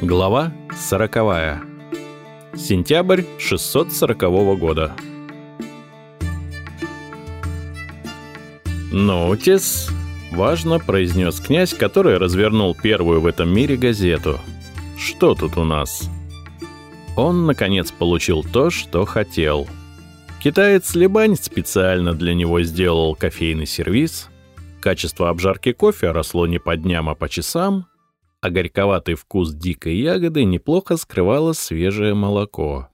Глава сороковая. Сентябрь 640 года. «Нотис», — важно произнес князь, который развернул первую в этом мире газету. «Что тут у нас?» Он, наконец, получил то, что хотел. Китаец Либань специально для него сделал кофейный сервиз. Качество обжарки кофе росло не по дням, а по часам, а горьковатый вкус дикой ягоды неплохо скрывало свежее молоко.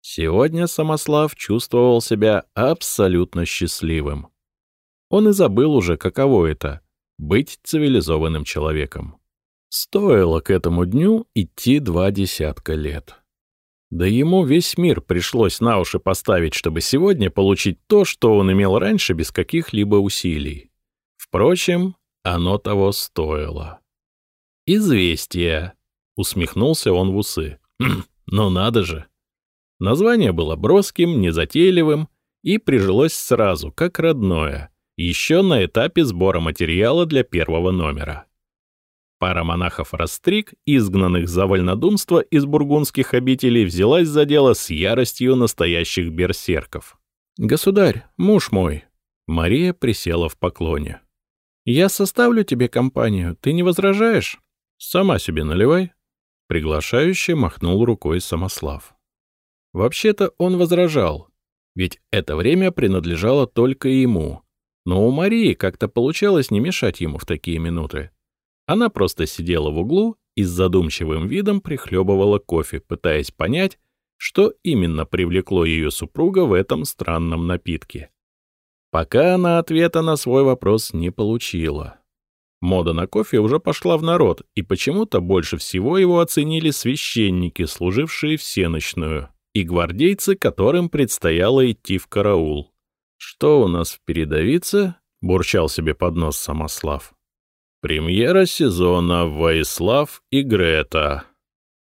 Сегодня Самослав чувствовал себя абсолютно счастливым. Он и забыл уже, каково это — быть цивилизованным человеком. Стоило к этому дню идти два десятка лет. Да ему весь мир пришлось на уши поставить, чтобы сегодня получить то, что он имел раньше без каких-либо усилий. Впрочем, оно того стоило. «Известие», — усмехнулся он в усы. «Хм, «Ну надо же!» Название было броским, незатейливым и прижилось сразу, как родное, еще на этапе сбора материала для первого номера. Пара монахов-растриг, изгнанных за вольнодумство из бургундских обителей, взялась за дело с яростью настоящих берсерков. «Государь, муж мой!» Мария присела в поклоне. «Я составлю тебе компанию, ты не возражаешь?» «Сама себе наливай», — приглашающе махнул рукой Самослав. Вообще-то он возражал, ведь это время принадлежало только ему, но у Марии как-то получалось не мешать ему в такие минуты. Она просто сидела в углу и с задумчивым видом прихлебывала кофе, пытаясь понять, что именно привлекло ее супруга в этом странном напитке. Пока она ответа на свой вопрос не получила. Мода на кофе уже пошла в народ, и почему-то больше всего его оценили священники, служившие всеночную, и гвардейцы, которым предстояло идти в караул. «Что у нас в передовице?» — бурчал себе под нос Самослав. Премьера сезона «Воислав и Грета».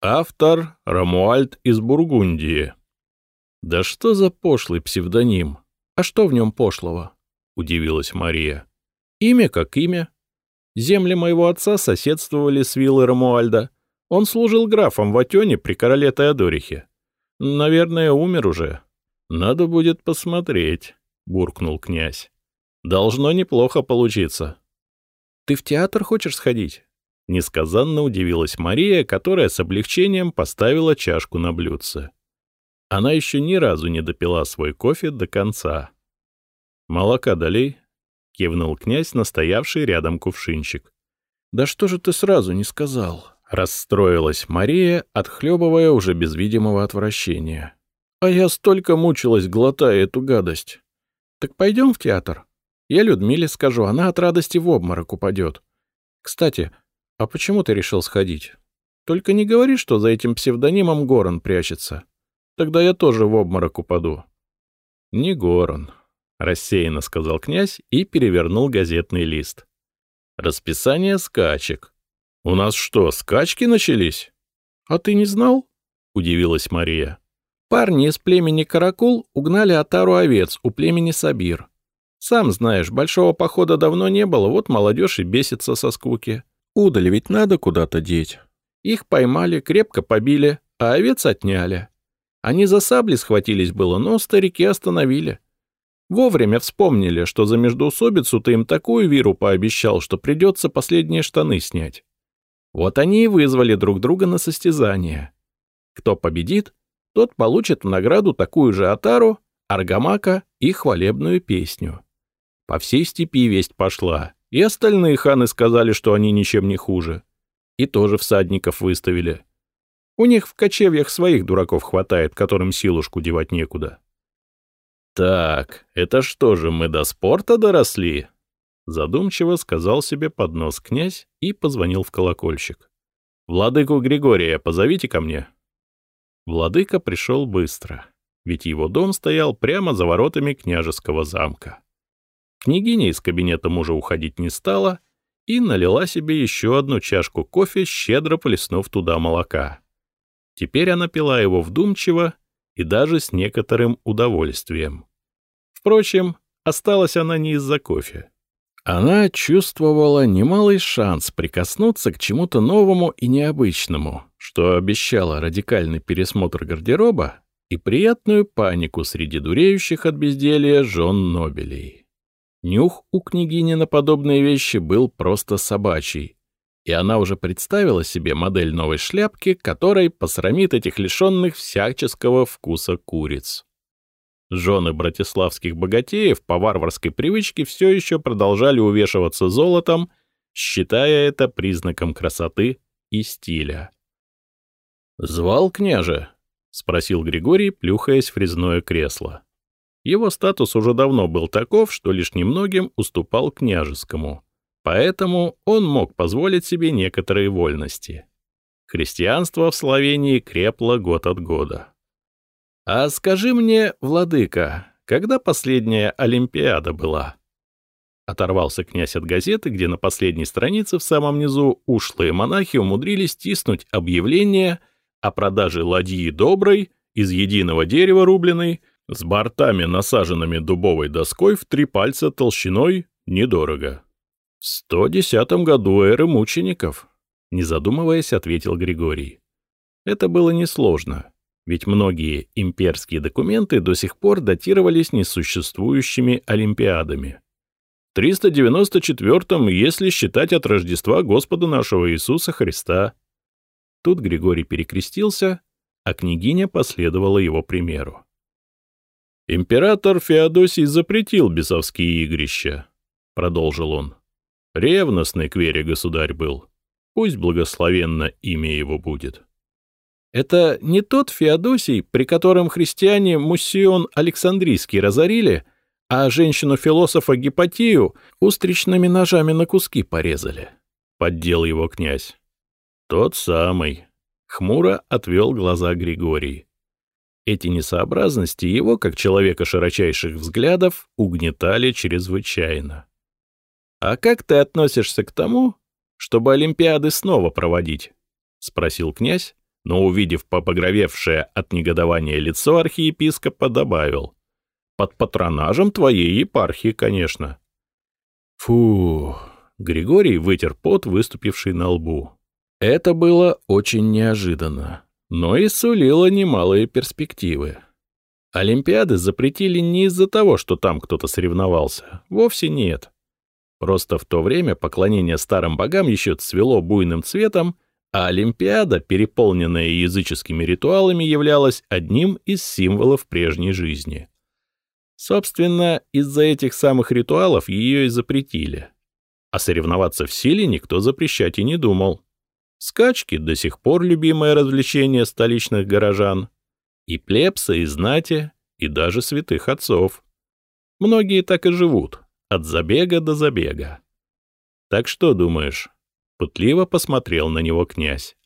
Автор — Рамуальд из Бургундии. «Да что за пошлый псевдоним? А что в нем пошлого?» — удивилась Мария. «Имя как имя. Земли моего отца соседствовали с виллой Рамуальда. Он служил графом в Атёне при короле Теодорихе. Наверное, умер уже. Надо будет посмотреть», — буркнул князь. «Должно неплохо получиться». «Ты в театр хочешь сходить?» Несказанно удивилась Мария, которая с облегчением поставила чашку на блюдце. Она еще ни разу не допила свой кофе до конца. «Молока долей?» — кивнул князь, настоявший рядом кувшинчик. «Да что же ты сразу не сказал?» — расстроилась Мария, отхлебывая уже без видимого отвращения. «А я столько мучилась, глотая эту гадость. Так пойдем в театр?» Я Людмиле скажу, она от радости в обморок упадет. Кстати, а почему ты решил сходить? Только не говори, что за этим псевдонимом Горан прячется. Тогда я тоже в обморок упаду. — Не Горан, — рассеянно сказал князь и перевернул газетный лист. — Расписание скачек. — У нас что, скачки начались? — А ты не знал? — удивилась Мария. Парни из племени Каракул угнали отару овец у племени Сабир. Сам знаешь, большого похода давно не было, вот молодежь и бесится со скуки. Удали ведь надо куда-то деть. Их поймали, крепко побили, а овец отняли. Они за сабли схватились было, но старики остановили. Вовремя вспомнили, что за междоусобицу ты им такую виру пообещал, что придется последние штаны снять. Вот они и вызвали друг друга на состязание. Кто победит, тот получит в награду такую же отару, аргамака и хвалебную песню. По всей степи весть пошла, и остальные ханы сказали, что они ничем не хуже. И тоже всадников выставили. У них в кочевьях своих дураков хватает, которым силушку девать некуда. «Так, это что же, мы до спорта доросли?» Задумчиво сказал себе под нос князь и позвонил в колокольчик. «Владыку Григория позовите ко мне». Владыка пришел быстро, ведь его дом стоял прямо за воротами княжеского замка. Княгиня из кабинета мужа уходить не стала и налила себе еще одну чашку кофе, щедро плеснув туда молока. Теперь она пила его вдумчиво и даже с некоторым удовольствием. Впрочем, осталась она не из-за кофе. Она чувствовала немалый шанс прикоснуться к чему-то новому и необычному, что обещало радикальный пересмотр гардероба и приятную панику среди дуреющих от безделья жен Нобелей. Нюх у княгини на подобные вещи был просто собачий, и она уже представила себе модель новой шляпки, которой посрамит этих лишенных всяческого вкуса куриц. Жены братиславских богатеев по варварской привычке все еще продолжали увешиваться золотом, считая это признаком красоты и стиля. «Звал княже?» — спросил Григорий, плюхаясь в резное кресло. Его статус уже давно был таков, что лишь немногим уступал княжескому, поэтому он мог позволить себе некоторые вольности. Христианство в Словении крепло год от года. «А скажи мне, владыка, когда последняя Олимпиада была?» Оторвался князь от газеты, где на последней странице в самом низу ушлые монахи умудрились тиснуть объявление о продаже ладьи доброй, из единого дерева рубленой, с бортами, насаженными дубовой доской в три пальца толщиной, недорого. «В 110 году эры мучеников», — не задумываясь, ответил Григорий. Это было несложно ведь многие имперские документы до сих пор датировались несуществующими Олимпиадами. В 394-м, если считать от Рождества Господа нашего Иисуса Христа. Тут Григорий перекрестился, а княгиня последовала его примеру. «Император Феодосий запретил бесовские игрища», — продолжил он. «Ревностный к вере государь был. Пусть благословенно имя его будет». Это не тот Феодосий, при котором христиане Муссион Александрийский разорили, а женщину-философа Гипатию устричными ножами на куски порезали. Поддел его князь. Тот самый. Хмуро отвел глаза Григорий. Эти несообразности его, как человека широчайших взглядов, угнетали чрезвычайно. «А как ты относишься к тому, чтобы Олимпиады снова проводить?» — спросил князь, но, увидев попогровевшее от негодования лицо архиепископа, добавил. «Под патронажем твоей епархии, конечно». Фу, Григорий вытер пот, выступивший на лбу. Это было очень неожиданно, но и сулило немалые перспективы. Олимпиады запретили не из-за того, что там кто-то соревновался. Вовсе нет. Просто в то время поклонение старым богам еще цвело буйным цветом, а Олимпиада, переполненная языческими ритуалами, являлась одним из символов прежней жизни. Собственно, из-за этих самых ритуалов ее и запретили. А соревноваться в силе никто запрещать и не думал. Скачки — до сих пор любимое развлечение столичных горожан. И плебса, и знати, и даже святых отцов. Многие так и живут, от забега до забега. Так что думаешь, Пытливо посмотрел на него князь.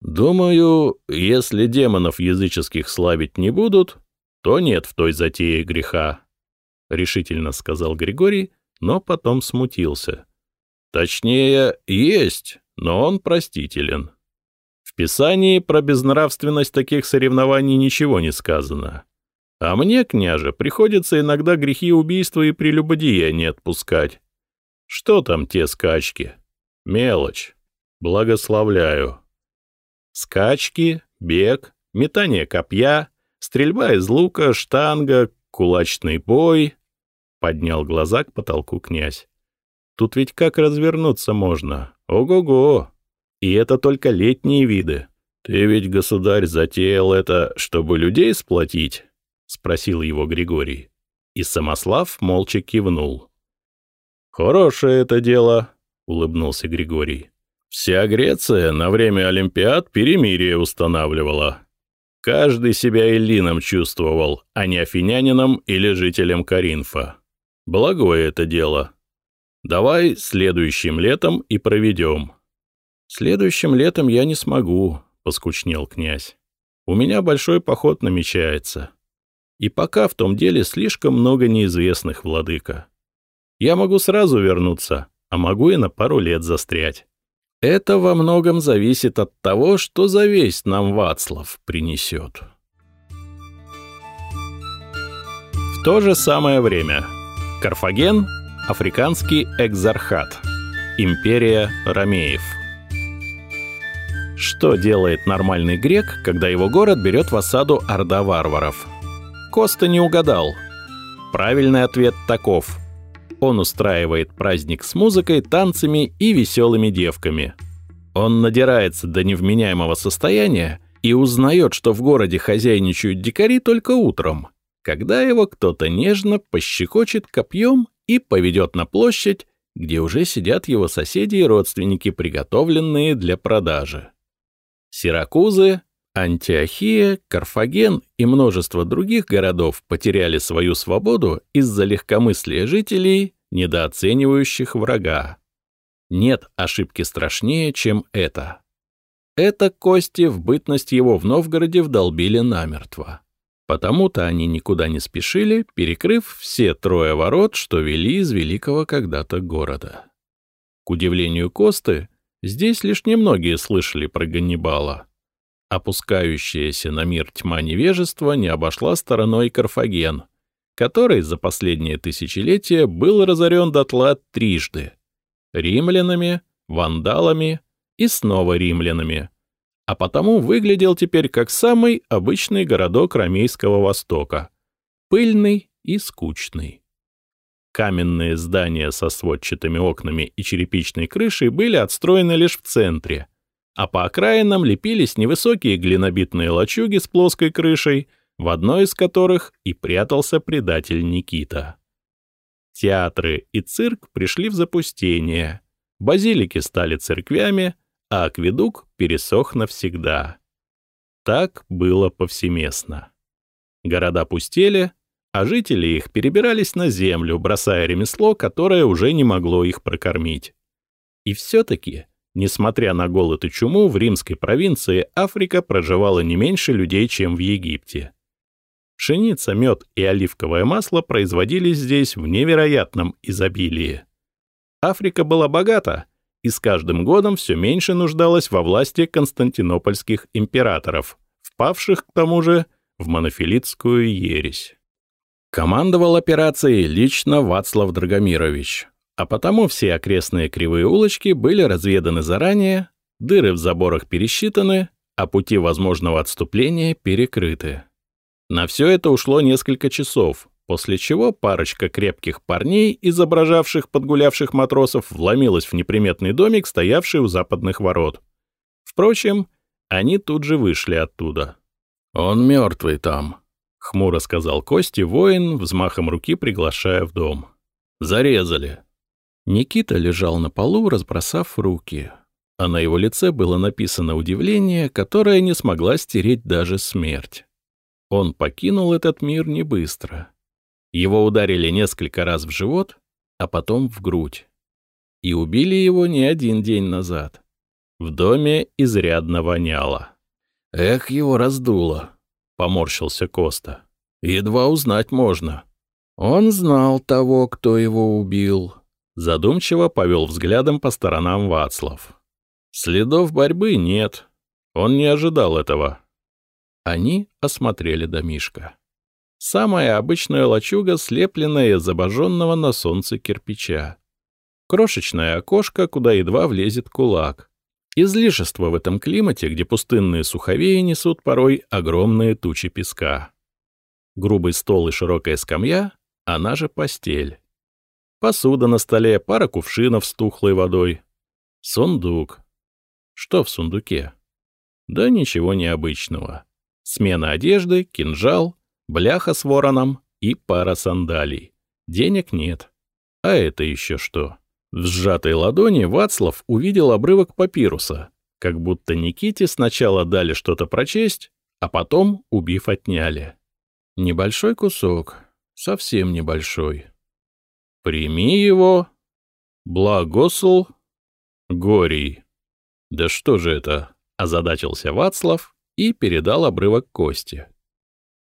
«Думаю, если демонов языческих славить не будут, то нет в той затее греха», — решительно сказал Григорий, но потом смутился. «Точнее, есть, но он простителен. В Писании про безнравственность таких соревнований ничего не сказано. А мне, княже, приходится иногда грехи убийства и прелюбодеяния отпускать. Что там те скачки?» Мелочь. Благословляю. Скачки, бег, метание копья, стрельба из лука, штанга, кулачный бой. Поднял глаза к потолку князь. Тут ведь как развернуться можно? Ого-го! И это только летние виды. Ты ведь, государь, затеял это, чтобы людей сплотить? Спросил его Григорий. И Самослав молча кивнул. Хорошее это дело, — улыбнулся Григорий. «Вся Греция на время Олимпиад перемирие устанавливала. Каждый себя эллином чувствовал, а не афинянином или жителем Каринфа. Благое это дело. Давай следующим летом и проведем». «Следующим летом я не смогу», — поскучнел князь. «У меня большой поход намечается. И пока в том деле слишком много неизвестных, владыка. Я могу сразу вернуться, а могу и на пару лет застрять. Это во многом зависит от того, что за весть нам Вацлав принесет. В то же самое время Карфаген, Африканский экзархат. Империя Ромеев. Что делает нормальный грек, когда его город берет в осаду орда варваров? Коста не угадал. Правильный ответ таков. Он устраивает праздник с музыкой, танцами и веселыми девками. Он надирается до невменяемого состояния и узнает, что в городе хозяйничают дикари только утром, когда его кто-то нежно пощекочет копьем и поведет на площадь, где уже сидят его соседи и родственники, приготовленные для продажи. Сиракузы, Антиохия, Карфаген и множество других городов потеряли свою свободу из-за легкомыслия жителей, недооценивающих врага. Нет ошибки страшнее, чем это. Это кости в бытность его в Новгороде вдолбили намертво. Потому-то они никуда не спешили, перекрыв все трое ворот, что вели из великого когда-то города. К удивлению Косты, Здесь лишь немногие слышали про Ганнибала. Опускающаяся на мир тьма невежества не обошла стороной Карфаген, который за последние тысячелетия был разорен дотла трижды — римлянами, вандалами и снова римлянами, а потому выглядел теперь как самый обычный городок Ромейского Востока — пыльный и скучный. Каменные здания со сводчатыми окнами и черепичной крышей были отстроены лишь в центре, а по окраинам лепились невысокие глинобитные лачуги с плоской крышей, в одной из которых и прятался предатель Никита. Театры и цирк пришли в запустение, базилики стали церквями, а акведук пересох навсегда. Так было повсеместно. Города пустели, а жители их перебирались на землю, бросая ремесло, которое уже не могло их прокормить. И все-таки, несмотря на голод и чуму, в римской провинции Африка проживала не меньше людей, чем в Египте. Пшеница, мед и оливковое масло производились здесь в невероятном изобилии. Африка была богата и с каждым годом все меньше нуждалась во власти константинопольских императоров, впавших, к тому же, в монофилитскую ересь. Командовал операцией лично Вацлав Драгомирович, а потому все окрестные кривые улочки были разведаны заранее, дыры в заборах пересчитаны, а пути возможного отступления перекрыты. На все это ушло несколько часов, после чего парочка крепких парней, изображавших подгулявших матросов, вломилась в неприметный домик, стоявший у западных ворот. Впрочем, они тут же вышли оттуда. «Он мертвый там», — хмуро сказал Кости воин, взмахом руки приглашая в дом. «Зарезали». Никита лежал на полу, разбросав руки, а на его лице было написано удивление, которое не смогла стереть даже смерть. Он покинул этот мир не быстро. Его ударили несколько раз в живот, а потом в грудь. И убили его не один день назад. В доме изрядно воняло. Эх, его раздуло. — поморщился Коста. «Едва узнать можно». «Он знал того, кто его убил», — задумчиво повел взглядом по сторонам Вацлав. «Следов борьбы нет. Он не ожидал этого». Они осмотрели домишко. Самая обычная лачуга, слепленная из обожженного на солнце кирпича. Крошечное окошко, куда едва влезет кулак. Излишество в этом климате, где пустынные суховеи несут порой огромные тучи песка. Грубый стол и широкая скамья, она же постель. Посуда на столе, пара кувшинов с тухлой водой. Сундук. Что в сундуке? Да ничего необычного. Смена одежды, кинжал, бляха с вороном и пара сандалий. Денег нет. А это еще что? В сжатой ладони Вацлав увидел обрывок папируса, как будто Никите сначала дали что-то прочесть, а потом, убив, отняли. Небольшой кусок, совсем небольшой. «Прими его, благосл, горий». «Да что же это?» — озадачился Вацлав и передал обрывок кости.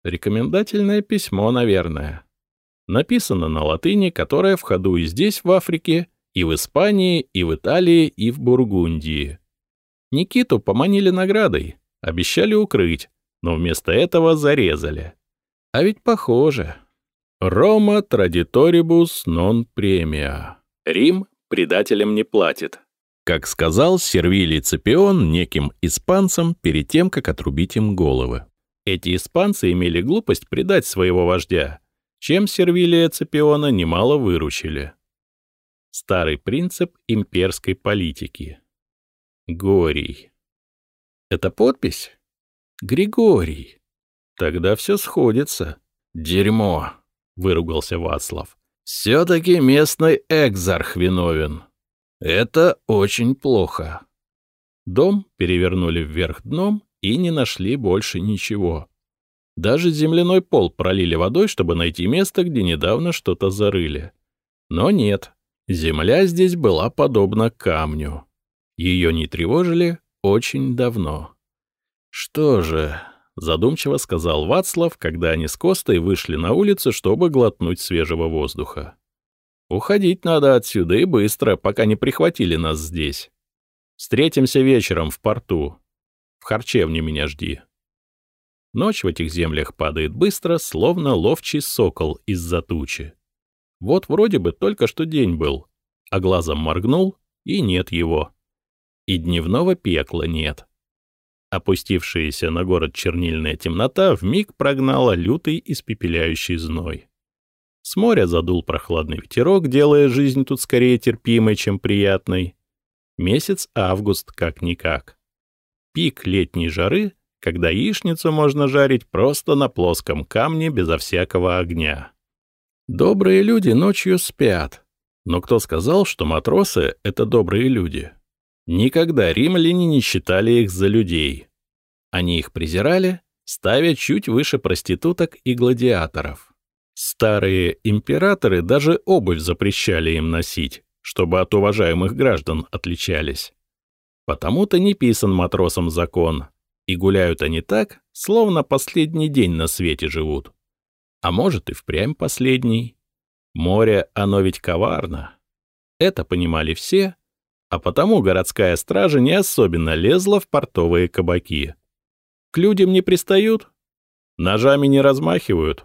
Рекомендательное письмо, наверное. Написано на латыни, которая в ходу и здесь, в Африке, и в Испании, и в Италии, и в Бургундии. Никиту поманили наградой, обещали укрыть, но вместо этого зарезали. А ведь похоже. Рома традиторибус нон премия. Рим предателям не платит. Как сказал Сервилий Цепион неким испанцам перед тем, как отрубить им головы. Эти испанцы имели глупость предать своего вождя, чем Сервилия Цепиона немало выручили. Старый принцип имперской политики. Горий. Это подпись? Григорий. Тогда все сходится. Дерьмо, выругался Вацлав. Все-таки местный экзарх виновен. Это очень плохо. Дом перевернули вверх дном и не нашли больше ничего. Даже земляной пол пролили водой, чтобы найти место, где недавно что-то зарыли. Но нет, земля здесь была подобна камню. Ее не тревожили очень давно. Что же, задумчиво сказал Вацлав, когда они с Костой вышли на улицу, чтобы глотнуть свежего воздуха. Уходить надо отсюда и быстро, пока не прихватили нас здесь. Встретимся вечером в порту. В харчевне меня жди. Ночь в этих землях падает быстро, словно ловчий сокол из-за тучи. Вот вроде бы только что день был, а глазом моргнул, и нет его. И дневного пекла нет. Опустившаяся на город чернильная темнота вмиг прогнала лютый испепеляющий зной. С моря задул прохладный ветерок, делая жизнь тут скорее терпимой, чем приятной. Месяц август как-никак. Пик летней жары когда яичницу можно жарить просто на плоском камне безо всякого огня. Добрые люди ночью спят. Но кто сказал, что матросы — это добрые люди? Никогда римляне не считали их за людей. Они их презирали, ставя чуть выше проституток и гладиаторов. Старые императоры даже обувь запрещали им носить, чтобы от уважаемых граждан отличались. Потому-то не писан матросам закон, и гуляют они так, словно последний день на свете живут. А может и впрямь последний. Море, оно ведь коварно. Это понимали все, а потому городская стража не особенно лезла в портовые кабаки. К людям не пристают, ножами не размахивают,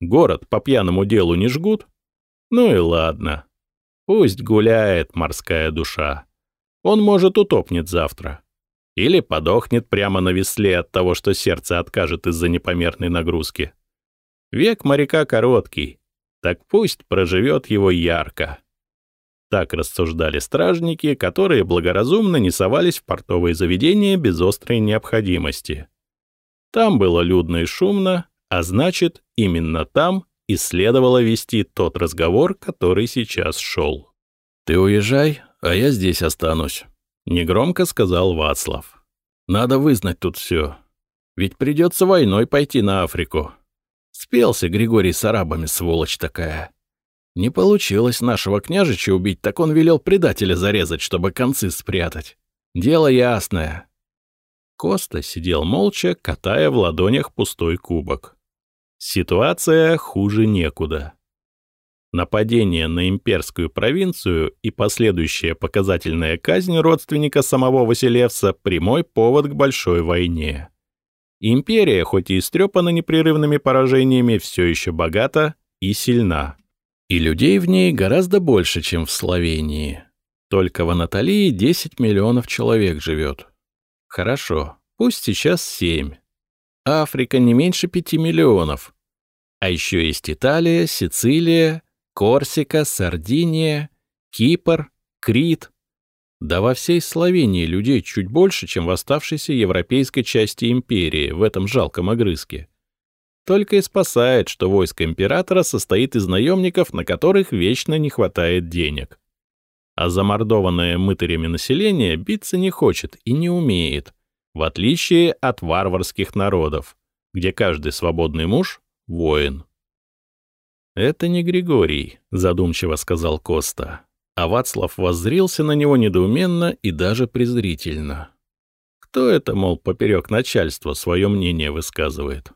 город по пьяному делу не жгут. Ну и ладно. Пусть гуляет морская душа. Он, может, утопнет завтра. Или подохнет прямо на весле от того, что сердце откажет из-за непомерной нагрузки. Век моряка короткий, так пусть проживет его ярко. Так рассуждали стражники, которые благоразумно не совались в портовые заведения без острой необходимости. Там было людно и шумно, а значит, именно там и следовало вести тот разговор, который сейчас шел. «Ты уезжай, а я здесь останусь», Негромко сказал Вацлав. «Надо вызнать тут все. Ведь придется войной пойти на Африку. Спелся Григорий с арабами, сволочь такая. Не получилось нашего княжича убить, так он велел предателя зарезать, чтобы концы спрятать. Дело ясное». Коста сидел молча, катая в ладонях пустой кубок. Ситуация хуже некуда. Нападение на имперскую провинцию и последующая показательная казнь родственника самого Василевса — прямой повод к большой войне. Империя, хоть и истрепана непрерывными поражениями, все еще богата и сильна. И людей в ней гораздо больше, чем в Словении. Только в Анатолии 10 миллионов человек живет. Хорошо, пусть сейчас 7. Африка не меньше 5 миллионов. А еще есть Италия, Сицилия Корсика, Сардиния, Кипр, Крит. Да во всей Словении людей чуть больше, чем в оставшейся европейской части империи в этом жалком огрызке. Только и спасает, что войско императора состоит из наемников, на которых вечно не хватает денег. А замордованное мытарями население биться не хочет и не умеет, в отличие от варварских народов, где каждый свободный муж — воин. «Это не Григорий», — задумчиво сказал Коста. А Вацлав воззрился на него недоуменно и даже презрительно. «Кто это, мол, поперек начальства свое мнение высказывает?»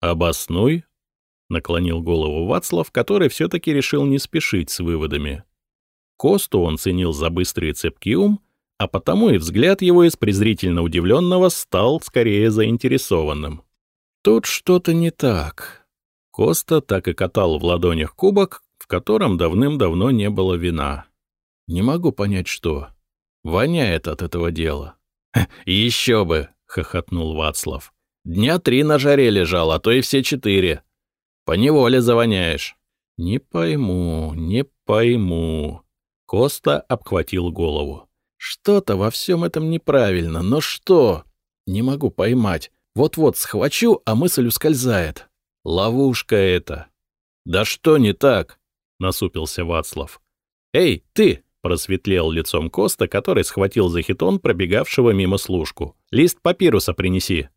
«Обоснуй», — наклонил голову Вацлав, который все-таки решил не спешить с выводами. Косту он ценил за быстрый и цепкий ум, а потому и взгляд его из презрительно удивленного стал скорее заинтересованным. «Тут что-то не так», Коста так и катал в ладонях кубок, в котором давным-давно не было вина. Не могу понять, что. Воняет от этого дела. «Еще бы!» — хохотнул Вацлав. «Дня три на жаре лежал, а то и все четыре. Поневоле завоняешь». «Не пойму, не пойму». Коста обхватил голову. «Что-то во всем этом неправильно, но что? Не могу поймать. Вот-вот схвачу, а мысль ускользает. Ловушка это». «Да что не так?» — насупился Вацлав. «Эй, ты!» — просветлел лицом Коста, который схватил за хитон пробегавшего мимо служку. «Лист папируса принеси».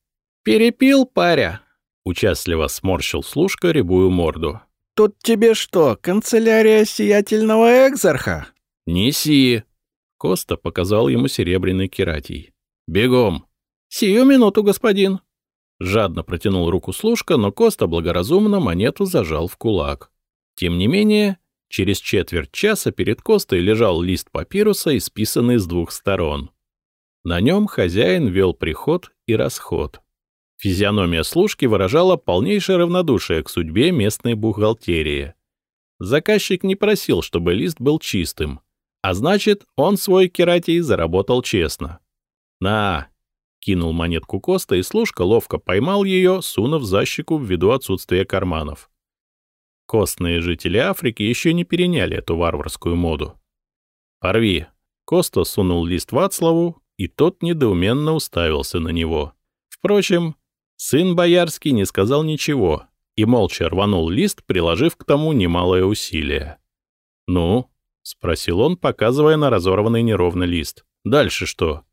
«Перепил, паря?» — участливо сморщил служка рябую морду. «Тут тебе что, канцелярия сиятельного экзарха?» «Неси!» — Коста показал ему серебряный кератий. «Бегом!» «Сию минуту, господин!» Жадно протянул руку служка, но Коста благоразумно монету зажал в кулак. Тем не менее, через четверть часа перед Костой лежал лист папируса, исписанный с двух сторон. На нем хозяин вел приход и расход. Физиономия служки выражала полнейшее равнодушие к судьбе местной бухгалтерии. Заказчик не просил, чтобы лист был чистым, а значит, он свой кератий заработал честно. «На!» — кинул монетку Коста, и служка ловко поймал ее, сунув за щеку ввиду отсутствия карманов. Костные жители Африки еще не переняли эту варварскую моду. «Порви!» Коста сунул лист Вацлаву, и тот недоуменно уставился на него. Впрочем, сын боярский не сказал ничего и молча рванул лист, приложив к тому немалое усилие. «Ну?» — спросил он, показывая на разорванный неровно лист. «Дальше что?»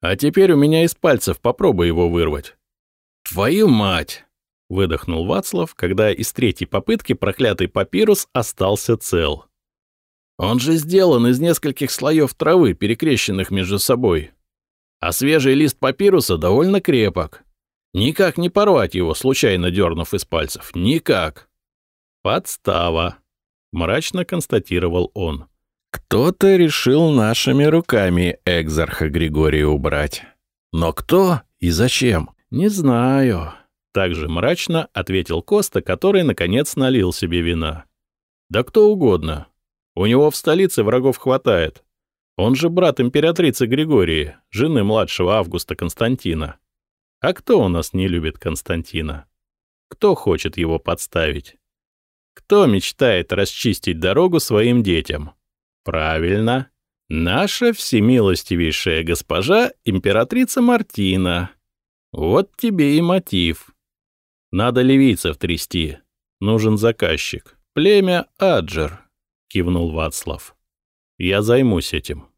«А теперь у меня из пальцев попробуй его вырвать». «Твою мать!» выдохнул Вацлав, когда из третьей попытки проклятый папирус остался цел. Он же сделан из нескольких слоев травы, перекрещенных между собой. А свежий лист папируса довольно крепок. Никак не порвать его, случайно дернув из пальцев. Никак. Подстава, мрачно констатировал он. Кто-то решил нашими руками экзарха Григория убрать. Но кто и зачем, не знаю. Также мрачно ответил Коста, который, наконец, налил себе вина. «Да кто угодно. У него в столице врагов хватает. Он же брат императрицы Григории, жены младшего Августа Константина. А кто у нас не любит Константина? Кто хочет его подставить? Кто мечтает расчистить дорогу своим детям? Правильно, наша всемилостивейшая госпожа императрица Мартина. Вот тебе и мотив. Надо ливийцев трясти. Нужен заказчик. Племя Аджер, кивнул Вацлав. Я займусь этим.